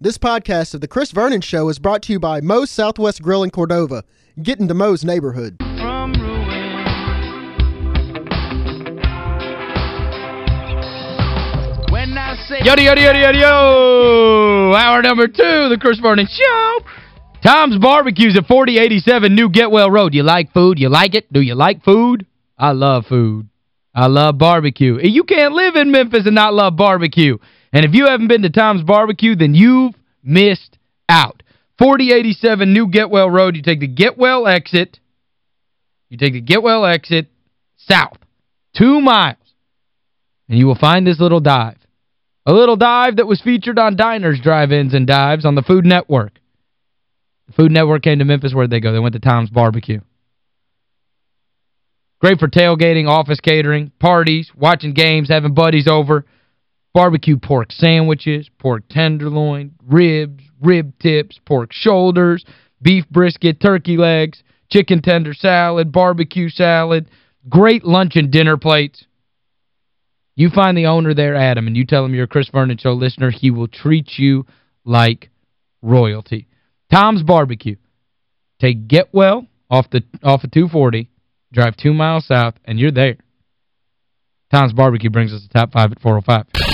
This podcast of The Chris Vernon Show is brought to you by Moe's Southwest Grill in Cordova. Get into Moe's neighborhood. Yo, yo, yo, yo, yo! Hour number two, The Chris Vernon Show. Tom's Barbecues at 4087 New Getwell Road. You like food? You like it? Do you like food? I love food. I love barbecue. You can't live in Memphis and not love barbecue. And if you haven't been to Tom's Barbecue, then you've missed out. 4087 New Getwell Road. You take the Getwell exit. You take the Getwell exit south. Two miles. And you will find this little dive. A little dive that was featured on Diners, Drive-Ins, and Dives on the Food Network. The Food Network came to Memphis. Where'd they go? They went to Tom's Barbecue. Great for tailgating, office catering, parties, watching games, having buddies over. Barbecue pork sandwiches, pork tenderloin, ribs, rib tips, pork shoulders, beef brisket, turkey legs, chicken tender salad, barbecue salad, great lunch and dinner plates. You find the owner there, Adam, and you tell him you're a Chris Vernon Show listener, he will treat you like royalty. Tom's Barbecue. Take Getwell off the off of 240, drive two miles south, and you're there. Tom's Barbecue brings us the top five at 405.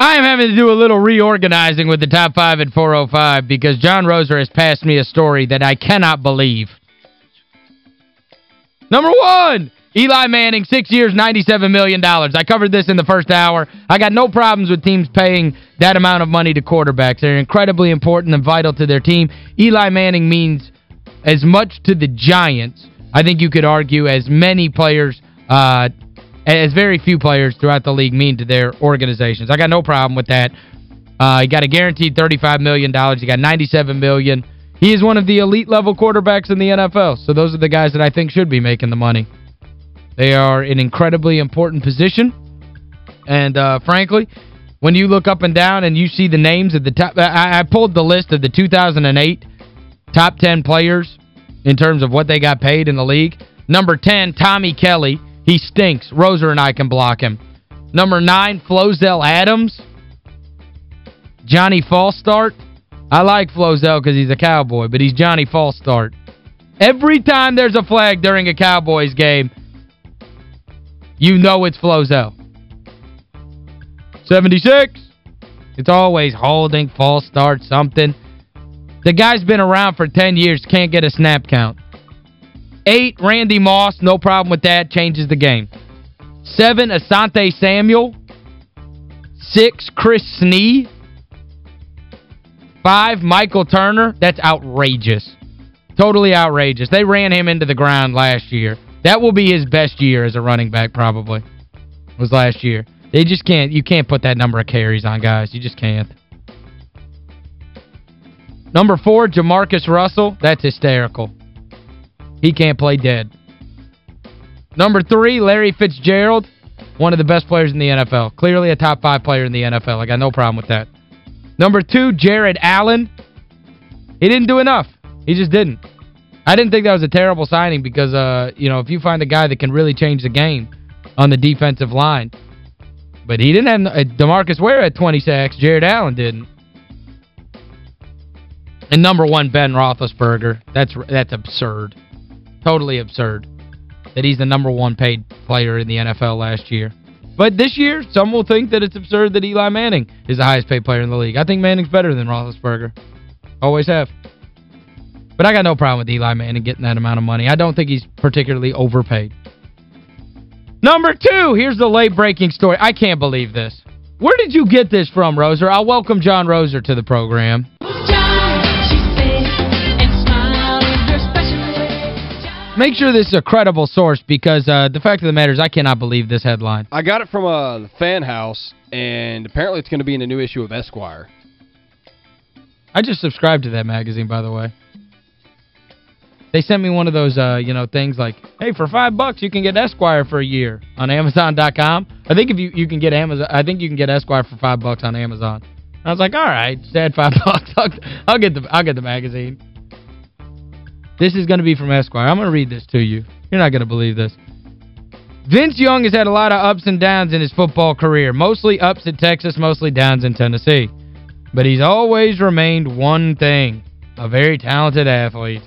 I am having to do a little reorganizing with the top five at 405 because John Roser has passed me a story that I cannot believe. Number one, Eli Manning, six years, 97 million. dollars. I covered this in the first hour. I got no problems with teams paying that amount of money to quarterbacks. They're incredibly important and vital to their team. Eli Manning means as much to the Giants, I think you could argue, as many players uh, as very few players throughout the league mean to their organizations. I got no problem with that. Uh, he got a guaranteed $35 million. He got 97 million. He is one of the elite-level quarterbacks in the NFL, so those are the guys that I think should be making the money. They are an incredibly important position, and uh, frankly, when you look up and down and you see the names of the top... I, I pulled the list of the 2008 top 10 players in terms of what they got paid in the league. Number 10, Tommy Kelly, he stinks. Roser and I can block him. Number nine, Flozell Adams. Johnny Falstart. I like Flozell because he's a Cowboy, but he's Johnny Falstart. Every time there's a flag during a Cowboys game, you know it's Flozell. 76. It's always holding, false start, something. The guy's been around for 10 years, can't get a snap count. Eight, Randy Moss. No problem with that. Changes the game. Seven, Asante Samuel. Six, Chris Snee. Five, Michael Turner. That's outrageous. Totally outrageous. They ran him into the ground last year. That will be his best year as a running back, probably, was last year. They just can't, you can't put that number of carries on guys. You just can't. Number four, Jamarcus Russell. That's hysterical. He can't play dead. Number three, Larry Fitzgerald, one of the best players in the NFL. Clearly a top five player in the NFL. I got no problem with that. Number two, Jared Allen. He didn't do enough. He just didn't. I didn't think that was a terrible signing because, uh, you know, if you find a guy that can really change the game on the defensive line. But he didn't have uh, DeMarcus Ware at 20 sacks. Jared Allen didn't. And number one, Ben Roethlisberger. That's that's absurd. Totally absurd that he's the number one paid player in the NFL last year. But this year, some will think that it's absurd that Eli Manning is the highest paid player in the league. I think Manning's better than Roethlisberger. Always have. But I got no problem with Eli Manning getting that amount of money. I don't think he's particularly overpaid. Number two, here's the late-breaking story. I can't believe this. Where did you get this from, Roser? I'll welcome John Roser to the program. Make sure this is a credible source because uh, the fact of the matter is I cannot believe this headline. I got it from a fan house, and apparently it's going to be in a new issue of Esquire. I just subscribed to that magazine, by the way. they sent me one of those, uh, you know, things like, hey, for five bucks you can get Esquire for a year on Amazon.com. I think if you you can get Amazon, I think you can get Esquire for five bucks on Amazon. I was like, all right, just add five bucks. I'll, I'll get the I'll get the magazine. This is going to be from Esquire. I'm going to read this to you. You're not going to believe this. Vince Young has had a lot of ups and downs in his football career, mostly ups at Texas, mostly downs in Tennessee. But he's always remained one thing, a very talented athlete.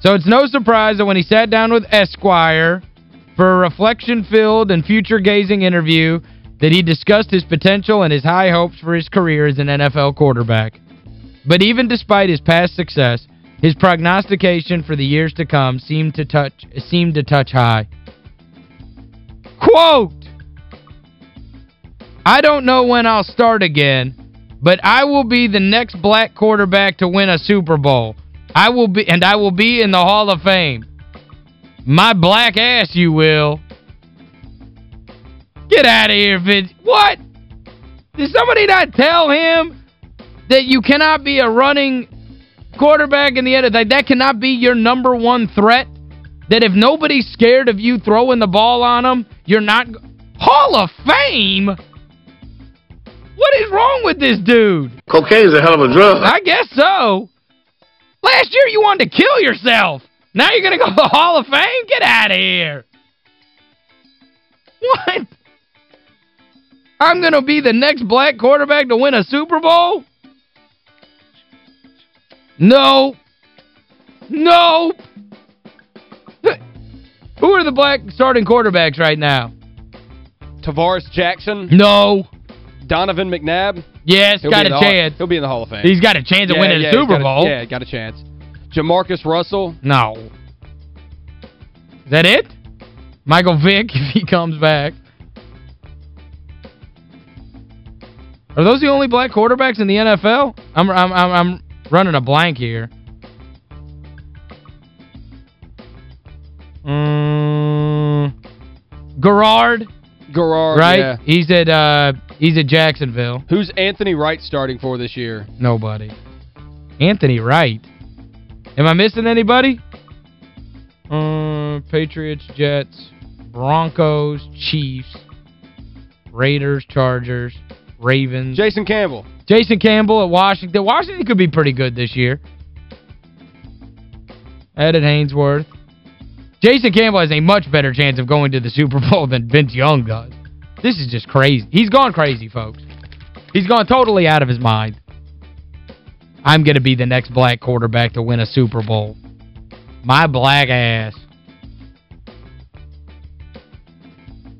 So it's no surprise that when he sat down with Esquire for a reflection-filled and future-gazing interview that he discussed his potential and his high hopes for his career as an NFL quarterback. But even despite his past success, his prognostication for the years to come seemed to touch seemed to touch high. Quote, I don't know when I'll start again, but I will be the next black quarterback to win a Super Bowl. I will be and I will be in the Hall of Fame. My black ass you will. Get out of here, Vince. What? Did somebody not tell him that you cannot be a running quarterback in the end? Like, that cannot be your number one threat? That if nobody's scared of you throwing the ball on them, you're not... Hall of Fame? What is wrong with this dude? Cocaine's a hell of a drug. I guess so. Last year you wanted to kill yourself. Now you're going to go to the Hall of Fame? Get out of here. What? I'm going to be the next black quarterback to win a Super Bowl? No. No. Who are the black starting quarterbacks right now? Tarvaris Jackson. No. Donovan McNabb. Yes, He'll got be in a the Hall- chance. He'll be in the Hall of Fame. He's got a chance of Yeah, winning yeah, a Super got a- Bowl. yeah, got a chance. Jamarcus Russell. No. Is that it? Michael Vick, if he comes back. Are those the only black quarterbacks in the NFL? I'm I'm I'm, I'm running a blank here. Mm, Garrard, Garrard, right? yeah. He's at uh he's at Jacksonville. Who's Anthony Wright starting for this year? Nobody. Anthony Wright. Am I missing anybody? Uh, Patriots, Jets, Broncos, Chiefs, Raiders, Chargers, Ravens. Jason Campbell. Jason Campbell at Washington. Washington could be pretty good this year. Ed at Haynesworth. Jason Campbell has a much better chance of going to the Super Bowl than Vince Young does. This is just crazy. He's gone crazy, folks. He's gone totally out of his mind. I'm going to be the next black quarterback to win a Super Bowl. My black ass.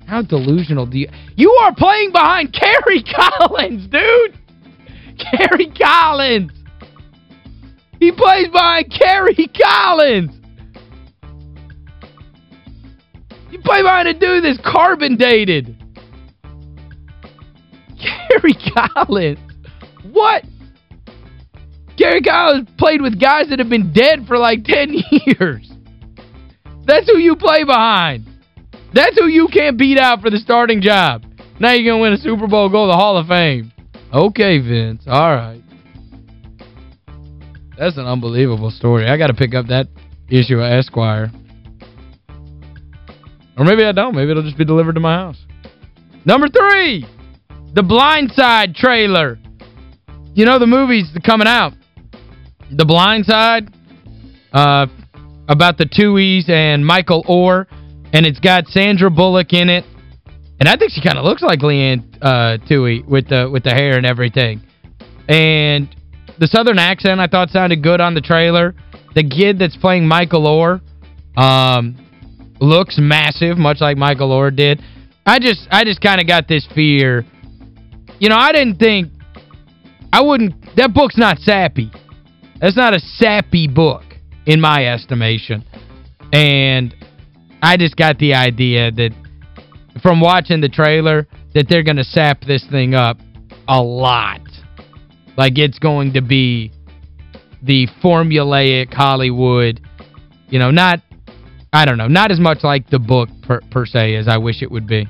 How delusional do you... You are playing behind Kerry Collins, dude! Kerry Collins! He plays behind Kerry Collins! You play behind a dude that's carbon dated. Kerry Collins. What? Gary Collins played with guys that have been dead for like 10 years. That's who you play behind. That's who you can't beat out for the starting job. Now you're going to win a Super Bowl, go to the Hall of Fame. Okay, Vince. All right. That's an unbelievable story. I got to pick up that issue of Esquire. Or maybe I don't. Maybe it'll just be delivered to my house. Number three, The Blind Side trailer. You know the movie's coming out. The Blind Side, uh, about the Tuohys and Michael Oher, and it's got Sandra Bullock in it. And I think she kind of looks like Leigh Anne uh, with the with the hair and everything. And the southern accent I thought sounded good on the trailer. The kid that's playing Michael Oher um, looks massive, much like Michael Oher did. I just I just kind of got this fear. You know, I didn't think I wouldn't that book's not sappy. That's not a sappy book in my estimation. And I just got the idea that from watching the trailer that they're going to sap this thing up a lot. Like it's going to be the formulaic Hollywood, you know, not, I don't know, not as much like the book per, per se as I wish it would be.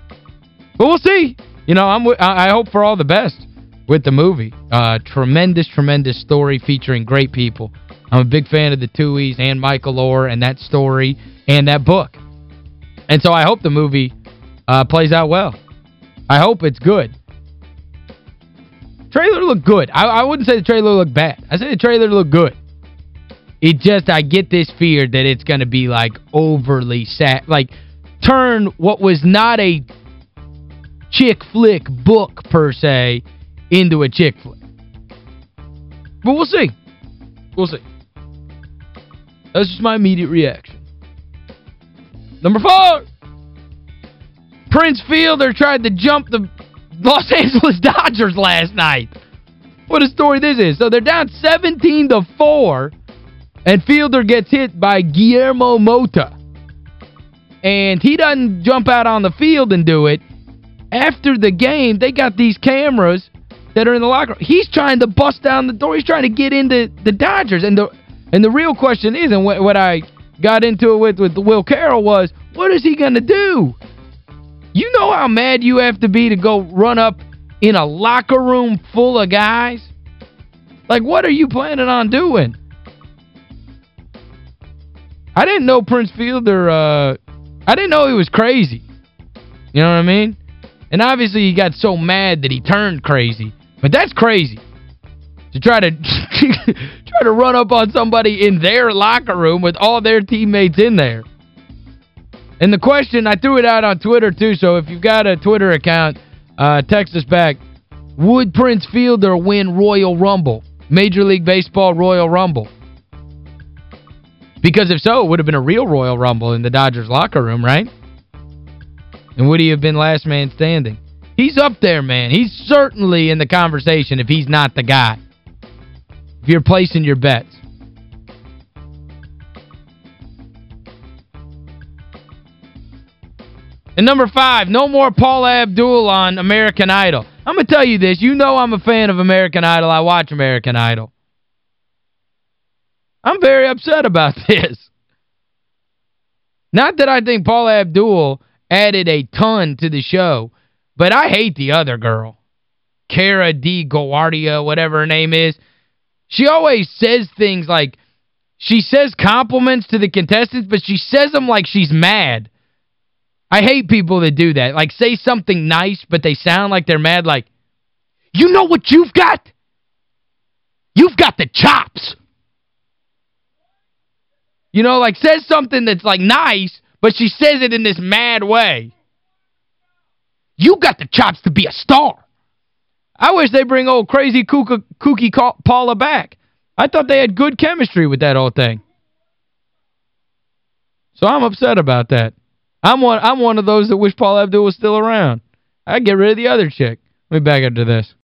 But we'll see. You know, I'm I hope for all the best with the movie. Uh, tremendous, tremendous story featuring great people. I'm a big fan of the Tuohys and Michael Oher and that story and that book. And so I hope the movie uh, plays out well. I hope it's good. Trailer looked good. I, I wouldn't say the trailer looked bad. I say the trailer looked good. It just, I get this fear that it's going to be, like, overly sad. Like, turn what was not a chick flick book, per se, into a chick flick. But we'll see. We'll see. That's just my immediate reaction. Number four. Prince Fielder tried to jump the Los Angeles Dodgers last night. What a story this is. So they're down 17 to 4 and Fielder gets hit by Guillermo Mota. And he doesn't jump out on the field and do it. After the game, they got these cameras that are in the locker room. He's trying to bust down the door. He's trying to get into the Dodgers. And the and the real question is, and what, what I got into it with, with Will Carroll was, what is he going to do? You know how mad you have to be to go run up in a locker room full of guys? Like, what are you planning on doing? I didn't know Prince Fielder, uh, I didn't know he was crazy. You know what I mean? And obviously he got so mad that he turned crazy. But that's crazy. To try to try to run up on somebody in their locker room with all their teammates in there. And the question, I threw it out on Twitter too, so if you've got a Twitter account, uh, text us back. Would Prince Fielder win Royal Rumble? Major League Baseball Royal Rumble? Because if so, it would have been a real Royal Rumble in the Dodgers locker room, right? And would he have been last man standing? He's up there, man. He's certainly in the conversation if he's not the guy. If you're placing your bets. And number five, no more Paula Abdul on American Idol. I'm going to tell you this. You know I'm a fan of American Idol. I watch American Idol. I'm very upset about this. Not that I think Paula Abdul added a ton to the show, but I hate the other girl. Kara DioGuardi, whatever her name is. She always says things like, she says compliments to the contestants, but she says them like she's mad. I hate people that do that. Like, say something nice, but they sound like they're mad. Like, you know what you've got? You've got the chops. You know, like, says something that's, like, nice, but she says it in this mad way. You got the chops to be a star. I wish they bring old crazy kooky, kooky Paula back. I thought they had good chemistry with that old thing. So I'm upset about that. I'm one I'm one of those that wish Paula Abdul was still around. I'd get rid of the other chick. Let me back up to this.